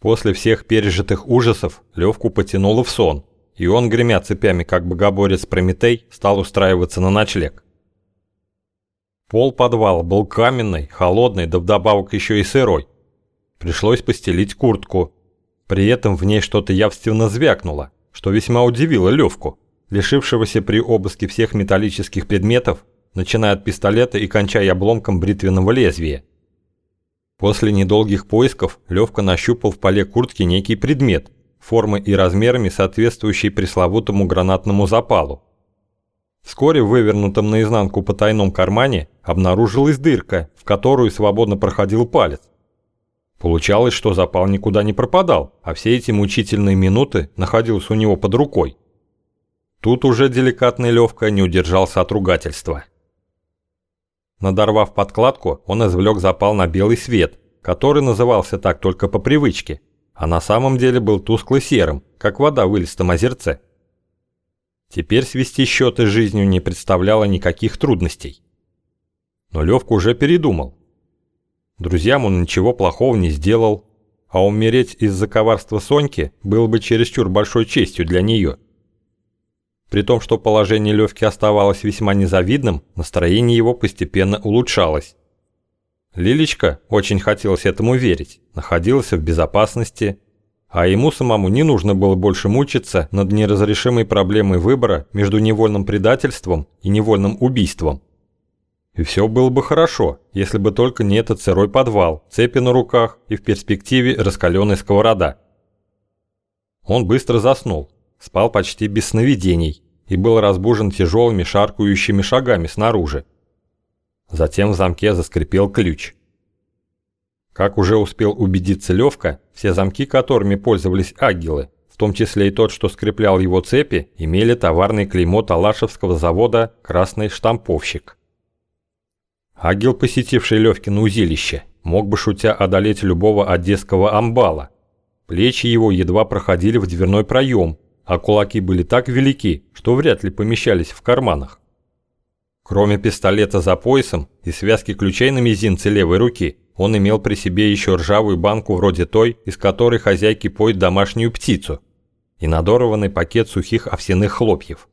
После всех пережитых ужасов Левку потянуло в сон, и он, гремя цепями, как богоборец Прометей, стал устраиваться на ночлег. Пол подвала был каменный, холодный, да вдобавок еще и сырой. Пришлось постелить куртку. При этом в ней что-то явственно звякнуло, что весьма удивило Левку, лишившегося при обыске всех металлических предметов, начиная от пистолета и кончая обломком бритвенного лезвия. После недолгих поисков Левка нащупал в поле куртки некий предмет, формы и размерами соответствующий пресловутому гранатному запалу. Вскоре в вывернутом наизнанку потайном кармане обнаружилась дырка, в которую свободно проходил палец. Получалось, что запал никуда не пропадал, а все эти мучительные минуты находился у него под рукой. Тут уже деликатный Левка не удержался от ругательства. Надорвав подкладку, он извлек запал на белый свет, который назывался так только по привычке, а на самом деле был тускло-серым, как вода в илистом озерце. Теперь свести счеты с жизнью не представляло никаких трудностей. Но Левка уже передумал. Друзьям он ничего плохого не сделал, а умереть из-за коварства Соньки было бы чересчур большой честью для нее – при том, что положение Левки оставалось весьма незавидным, настроение его постепенно улучшалось. Лилечка, очень хотелось этому верить, находилась в безопасности, а ему самому не нужно было больше мучиться над неразрешимой проблемой выбора между невольным предательством и невольным убийством. И все было бы хорошо, если бы только не этот сырой подвал, цепи на руках и в перспективе раскаленной сковорода. Он быстро заснул, спал почти без сновидений и был разбужен тяжелыми шаркающими шагами снаружи. Затем в замке заскрипел ключ. Как уже успел убедиться Левка, все замки, которыми пользовались агилы, в том числе и тот, что скреплял его цепи, имели товарный клеймо Талашевского завода «Красный штамповщик». Агил, посетивший Левкино узилище, мог бы шутя одолеть любого одесского амбала. Плечи его едва проходили в дверной проем, а кулаки были так велики, что вряд ли помещались в карманах. Кроме пистолета за поясом и связки ключей на мизинце левой руки, он имел при себе еще ржавую банку вроде той, из которой хозяйки поют домашнюю птицу, и надорванный пакет сухих овсяных хлопьев.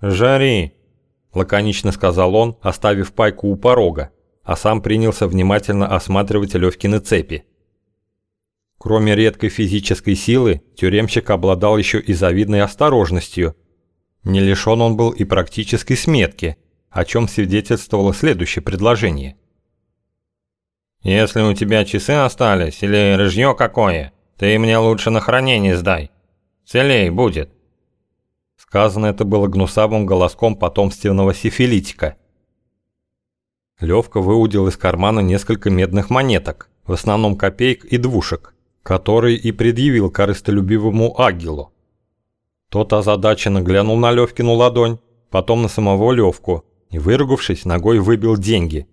«Жари!» – лаконично сказал он, оставив пайку у порога, а сам принялся внимательно осматривать Левкины цепи. Кроме редкой физической силы, тюремщик обладал еще и завидной осторожностью. Не лишен он был и практической сметки, о чем свидетельствовало следующее предложение. «Если у тебя часы остались или рыжье какое, ты мне лучше на хранение сдай. Целей будет». Сказано это было гнусавым голоском потомственного сифилитика. Левка выудил из кармана несколько медных монеток, в основном копеек и двушек который и предъявил корыстолюбивому Агилу. Тот озадаченно глянул на Левкину ладонь, потом на самого Левку и, выругавшись, ногой выбил деньги.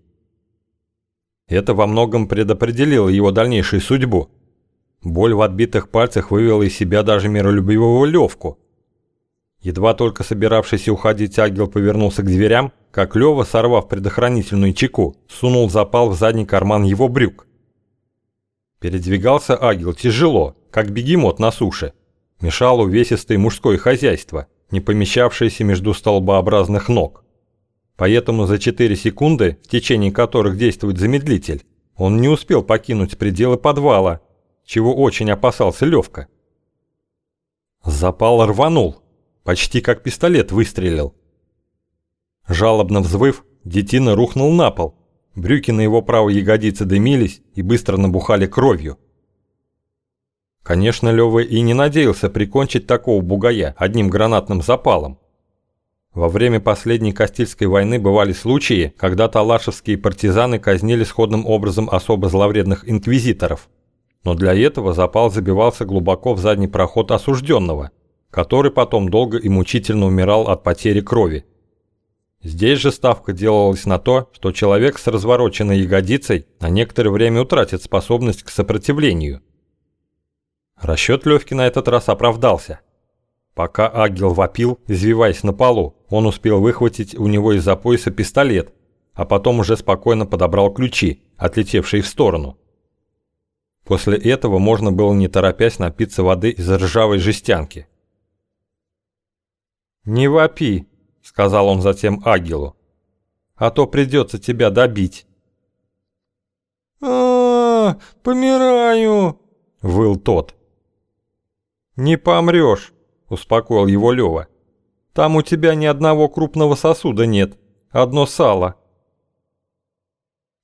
Это во многом предопределило его дальнейшую судьбу. Боль в отбитых пальцах вывела из себя даже миролюбивого Левку. Едва только собиравшийся уходить Агил повернулся к дверям, как Лева, сорвав предохранительную чеку, сунул запал в задний карман его брюк. Передвигался агил тяжело, как бегемот на суше. Мешало увесистое мужское хозяйство, не помещавшееся между столбообразных ног. Поэтому за 4 секунды, в течение которых действует замедлитель, он не успел покинуть пределы подвала, чего очень опасался Левка. Запал рванул, почти как пистолет выстрелил. Жалобно взвыв, детина рухнул на пол, Брюки на его правой ягодице дымились и быстро набухали кровью. Конечно, Лёва и не надеялся прикончить такого бугая одним гранатным запалом. Во время последней Кастильской войны бывали случаи, когда талашевские партизаны казнили сходным образом особо зловредных инквизиторов. Но для этого запал забивался глубоко в задний проход осужденного, который потом долго и мучительно умирал от потери крови. Здесь же ставка делалась на то, что человек с развороченной ягодицей на некоторое время утратит способность к сопротивлению. Расчет Левки на этот раз оправдался. Пока Агил вопил, извиваясь на полу, он успел выхватить у него из-за пояса пистолет, а потом уже спокойно подобрал ключи, отлетевшие в сторону. После этого можно было не торопясь напиться воды из ржавой жестянки. «Не вопи», — сказал он затем Агилу, — «а то придется тебя добить». а, -а, -а помираю!» — выл тот. «Не помрешь», — успокоил его Лёва. «Там у тебя ни одного крупного сосуда нет, одно сало».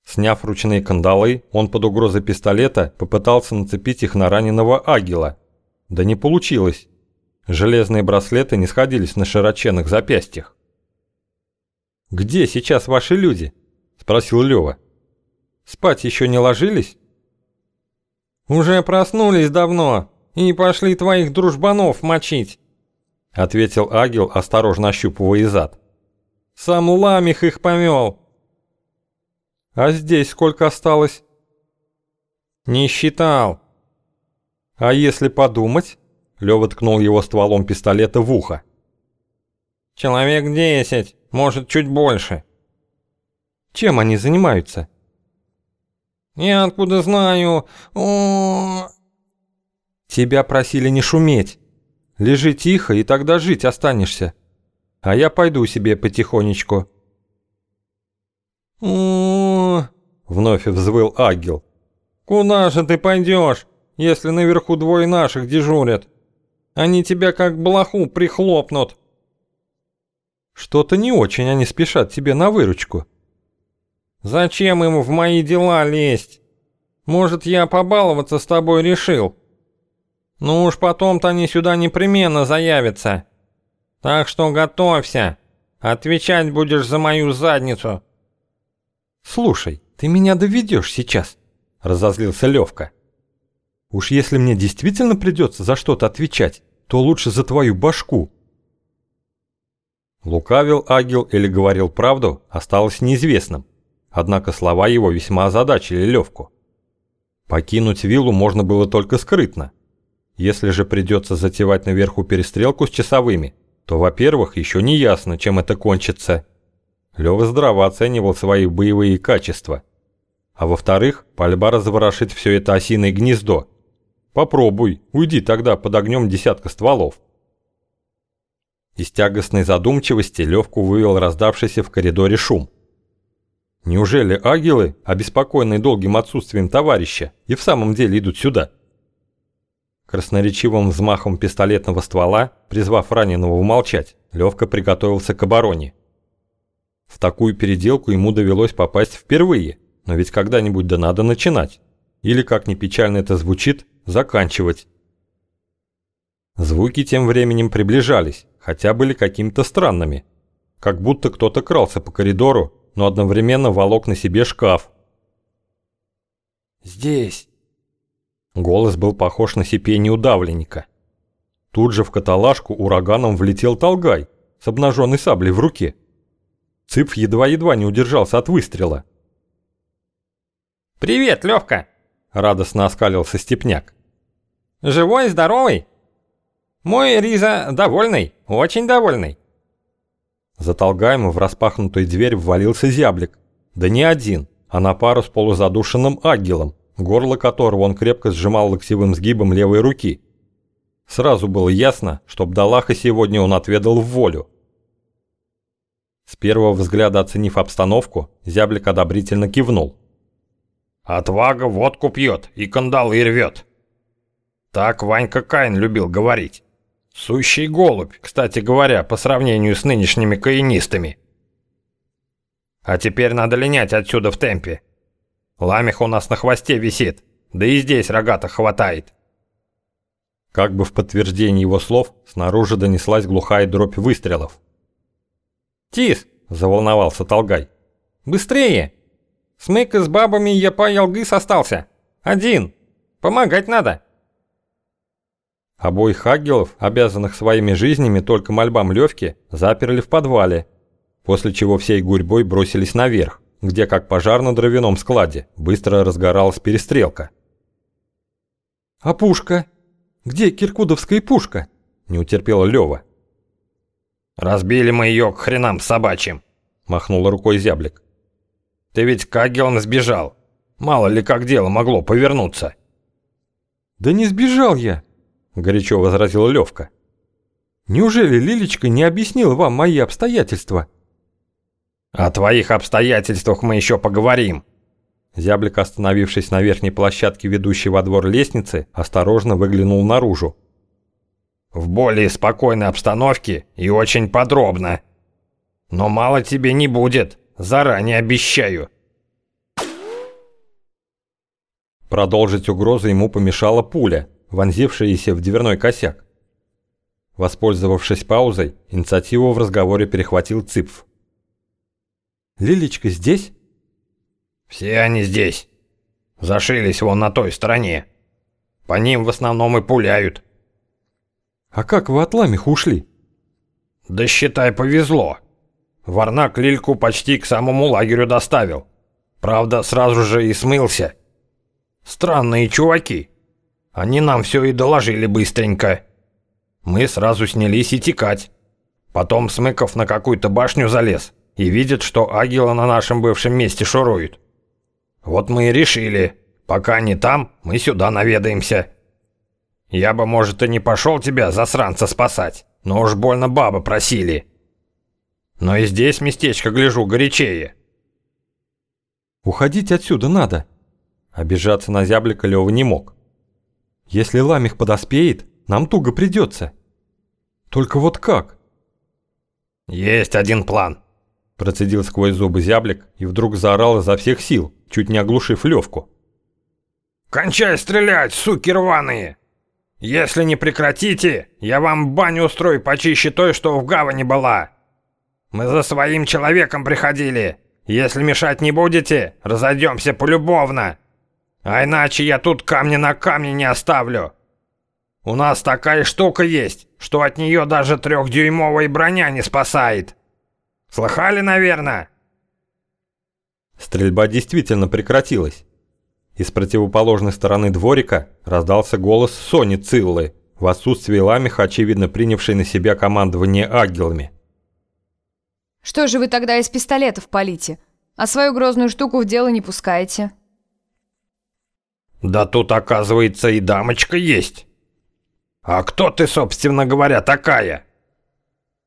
Сняв ручные кандалы, он под угрозой пистолета попытался нацепить их на раненого агила. Да не получилось. Железные браслеты не сходились на широченных запястьях. «Где сейчас ваши люди?» – спросил Лёва. «Спать еще не ложились?» «Уже проснулись давно и пошли твоих дружбанов мочить», – ответил Агил, осторожно ощупывая зад. «Сам Ламих их помел». А здесь сколько осталось? Не считал. А если подумать? Лёва ткнул его стволом пистолета в ухо. Человек десять, может, чуть больше. Чем они занимаются? Я откуда знаю? О, Тебя просили не шуметь. Лежи тихо, и тогда жить останешься. А я пойду себе потихонечку. о Вновь взвыл Агил. Куда же ты пойдешь, если наверху двое наших дежурят? Они тебя как блоху прихлопнут. Что-то не очень они спешат тебе на выручку. Зачем им в мои дела лезть? Может, я побаловаться с тобой решил? Ну уж потом-то они сюда непременно заявятся. Так что готовься. Отвечать будешь за мою задницу. «Слушай, ты меня доведешь сейчас», — разозлился Левка. «Уж если мне действительно придется за что-то отвечать, то лучше за твою башку». Лукавил Агил или говорил правду, осталось неизвестным, однако слова его весьма озадачили Левку. Покинуть виллу можно было только скрытно. Если же придется затевать наверху перестрелку с часовыми, то, во-первых, еще не ясно, чем это кончится – Лёва здраво оценивал свои боевые качества. А во-вторых, пальба разворошит все это осиное гнездо. Попробуй, уйди тогда под огнем десятка стволов. Из тягостной задумчивости Левку вывел раздавшийся в коридоре шум. Неужели агилы, обеспокоенные долгим отсутствием товарища, и в самом деле идут сюда? Красноречивым взмахом пистолетного ствола, призвав раненого умолчать, Левка приготовился к обороне. В такую переделку ему довелось попасть впервые, но ведь когда-нибудь да надо начинать. Или, как ни печально это звучит, заканчивать. Звуки тем временем приближались, хотя были какими-то странными. Как будто кто-то крался по коридору, но одновременно волок на себе шкаф. «Здесь!» Голос был похож на сипение удавленника. Тут же в каталажку ураганом влетел Толгай с обнаженной саблей в руке. Цып едва-едва не удержался от выстрела. «Привет, Левка!» – радостно оскалился Степняк. «Живой, здоровый? Мой Риза довольный, очень довольный». За в распахнутую дверь ввалился зяблик. Да не один, а на пару с полузадушенным агилом, горло которого он крепко сжимал локтевым сгибом левой руки. Сразу было ясно, что Бдалаха сегодня он отведал в волю. С первого взгляда оценив обстановку, зяблик одобрительно кивнул. «Отвага водку пьет и кандалы рвет». Так Ванька Кайн любил говорить. Сущий голубь, кстати говоря, по сравнению с нынешними каинистами. А теперь надо линять отсюда в темпе. Ламех у нас на хвосте висит, да и здесь рогата хватает. Как бы в подтверждение его слов, снаружи донеслась глухая дробь выстрелов. «Тис!» – заволновался Толгай. «Быстрее! Смык с бабами я Ялгыс остался. Один. Помогать надо!» Обоих агелов, обязанных своими жизнями только мольбам Левки, заперли в подвале, после чего всей гурьбой бросились наверх, где, как пожар на дровяном складе, быстро разгоралась перестрелка. «А пушка? Где киркудовская пушка?» – не утерпела Лева. «Разбили мы ее к хренам собачьим», – махнул рукой зяблик. «Ты ведь как он сбежал? Мало ли как дело могло повернуться. «Да не сбежал я!» – горячо возразил Левка. «Неужели Лилечка не объяснила вам мои обстоятельства?» «О твоих обстоятельствах мы еще поговорим». Зяблик, остановившись на верхней площадке, ведущей во двор лестницы, осторожно выглянул наружу. «В более спокойной обстановке и очень подробно. Но мало тебе не будет, заранее обещаю». Продолжить угрозу ему помешала пуля, вонзившаяся в дверной косяк. Воспользовавшись паузой, инициативу в разговоре перехватил Цыпф. «Лилечка здесь?» «Все они здесь. Зашились вон на той стороне. По ним в основном и пуляют». «А как вы от ламих ушли?» «Да считай, повезло. Варнак Лильку почти к самому лагерю доставил. Правда, сразу же и смылся. Странные чуваки. Они нам все и доложили быстренько. Мы сразу снялись и текать. Потом Смыков на какую-то башню залез и видит, что агила на нашем бывшем месте шуруют. Вот мы и решили, пока они там, мы сюда наведаемся. Я бы, может, и не пошел тебя, засранца, спасать, но уж больно бабы просили. Но и здесь местечко, гляжу, горячее. Уходить отсюда надо. Обижаться на зяблика Лёва не мог. Если ламих подоспеет, нам туго придется. Только вот как? Есть один план. Процедил сквозь зубы зяблик и вдруг заорал изо всех сил, чуть не оглушив Левку. «Кончай стрелять, суки рваные! Если не прекратите, я вам баню устрою почище той, что в гавани была. Мы за своим человеком приходили. Если мешать не будете, разойдемся полюбовно. А иначе я тут камня на камне не оставлю. У нас такая штука есть, что от нее даже трехдюймовая броня не спасает. Слыхали, наверное?» Стрельба действительно прекратилась. Из противоположной стороны дворика раздался голос Сони Циллы, в отсутствие Ламиха, очевидно принявшей на себя командование агелами. «Что же вы тогда из пистолетов палите, а свою грозную штуку в дело не пускаете?» «Да тут, оказывается, и дамочка есть. А кто ты, собственно говоря, такая?»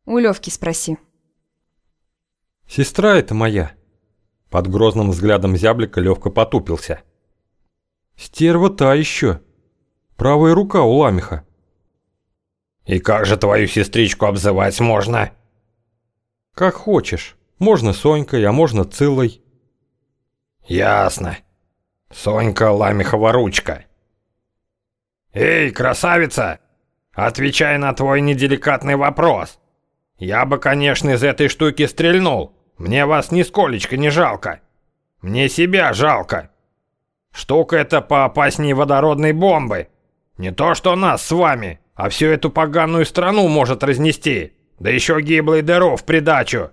«У Левки спроси». «Сестра это моя». Под грозным взглядом зяблика Левка потупился. «Стерва та еще. Правая рука у ламиха». «И как же твою сестричку обзывать можно?» «Как хочешь. Можно Сонькой, а можно Цилой». «Ясно. Сонька Ламихова ручка». «Эй, красавица! Отвечай на твой неделикатный вопрос. Я бы, конечно, из этой штуки стрельнул, мне вас нисколечко не жалко. Мне себя жалко. Штука эта поопаснее водородной бомбы. Не то что нас с вами, а всю эту поганую страну может разнести. Да еще гиблый дыру в придачу.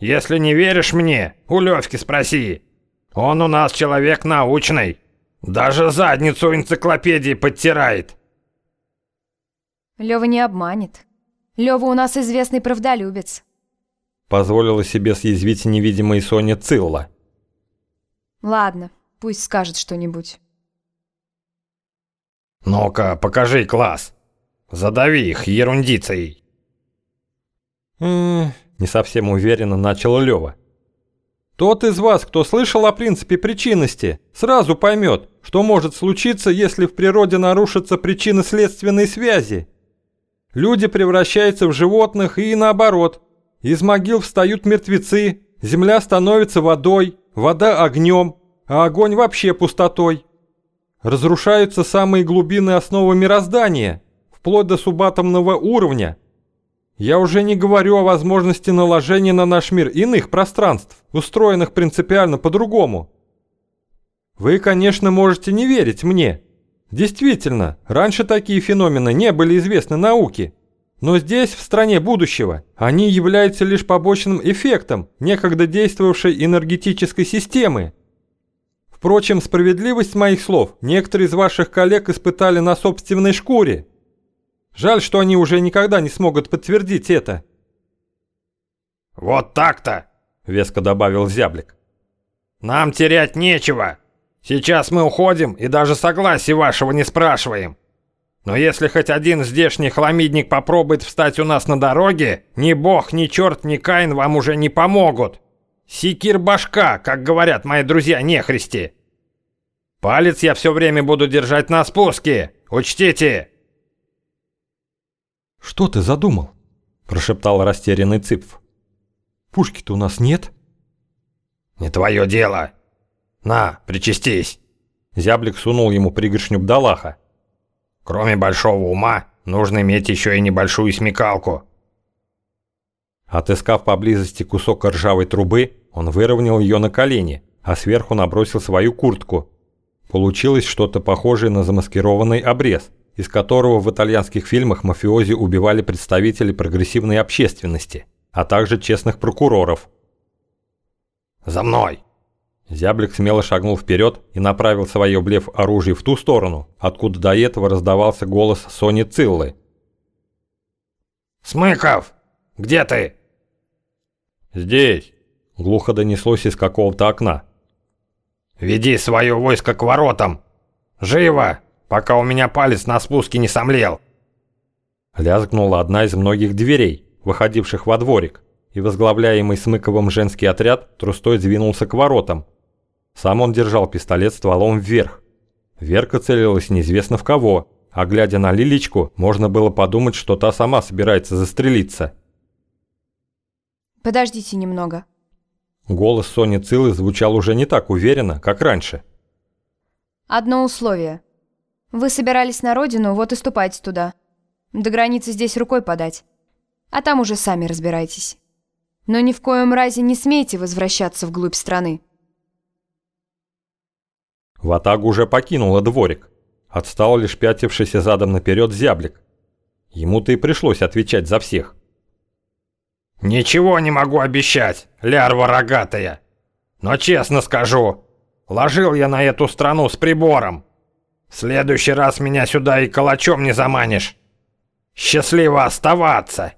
Если не веришь мне, у Левки спроси. Он у нас человек научный. Даже задницу энциклопедии подтирает. Лёва не обманет. Лёва у нас известный правдолюбец. Позволила себе съязвить невидимая Соня Цилла. Ладно, пусть скажет что-нибудь. Ну-ка, покажи класс. Задави их ерундицей. М не совсем уверенно начал Лёва. Тот из вас, кто слышал о принципе причинности, сразу поймет, что может случиться, если в природе нарушатся причинно-следственные связи. Люди превращаются в животных и наоборот. Из могил встают мертвецы, земля становится водой, вода огнем, а огонь вообще пустотой. Разрушаются самые глубины основы мироздания, вплоть до субатомного уровня. Я уже не говорю о возможности наложения на наш мир иных пространств, устроенных принципиально по-другому. Вы, конечно, можете не верить мне. Действительно, раньше такие феномены не были известны науке. Но здесь, в стране будущего, они являются лишь побочным эффектом некогда действовавшей энергетической системы. Впрочем, справедливость моих слов некоторые из ваших коллег испытали на собственной шкуре. Жаль, что они уже никогда не смогут подтвердить это. «Вот так-то!» — веско добавил Зяблик. «Нам терять нечего. Сейчас мы уходим и даже согласия вашего не спрашиваем. Но если хоть один здешний хламидник попробует встать у нас на дороге, ни бог, ни черт, ни Каин вам уже не помогут. Секир башка, как говорят мои друзья нехристи. Палец я все время буду держать на спуске, учтите. «Что ты задумал?» – прошептал растерянный Цыпф. «Пушки-то у нас нет». «Не твое дело. На, причастись». Зяблик сунул ему пригоршню бдалаха. «Кроме большого ума, нужно иметь еще и небольшую смекалку». Отыскав поблизости кусок ржавой трубы, он выровнял ее на колени, а сверху набросил свою куртку. Получилось что-то похожее на замаскированный обрез, из которого в итальянских фильмах мафиози убивали представителей прогрессивной общественности, а также честных прокуроров. «За мной!» Зяблик смело шагнул вперед и направил свое блеф оружие в ту сторону, откуда до этого раздавался голос Сони Циллы. «Смыков! Где ты?» «Здесь!» – глухо донеслось из какого-то окна. «Веди свое войско к воротам! Живо, пока у меня палец на спуске не сомлел!» Лязгнула одна из многих дверей, выходивших во дворик, и возглавляемый Смыковым женский отряд трустой двинулся к воротам. Сам он держал пистолет стволом вверх. Верка целилась неизвестно в кого, а глядя на Лилечку, можно было подумать, что та сама собирается застрелиться. Подождите немного. Голос Сони Цилы звучал уже не так уверенно, как раньше. Одно условие. Вы собирались на родину, вот и ступайте туда. До границы здесь рукой подать. А там уже сами разбирайтесь. Но ни в коем разе не смейте возвращаться вглубь страны. Ватагу уже покинула дворик. Отстал лишь пятившийся задом наперед зяблик. Ему-то и пришлось отвечать за всех. «Ничего не могу обещать, лярва рогатая. Но честно скажу, ложил я на эту страну с прибором. Следующий раз меня сюда и калачом не заманишь. Счастливо оставаться!»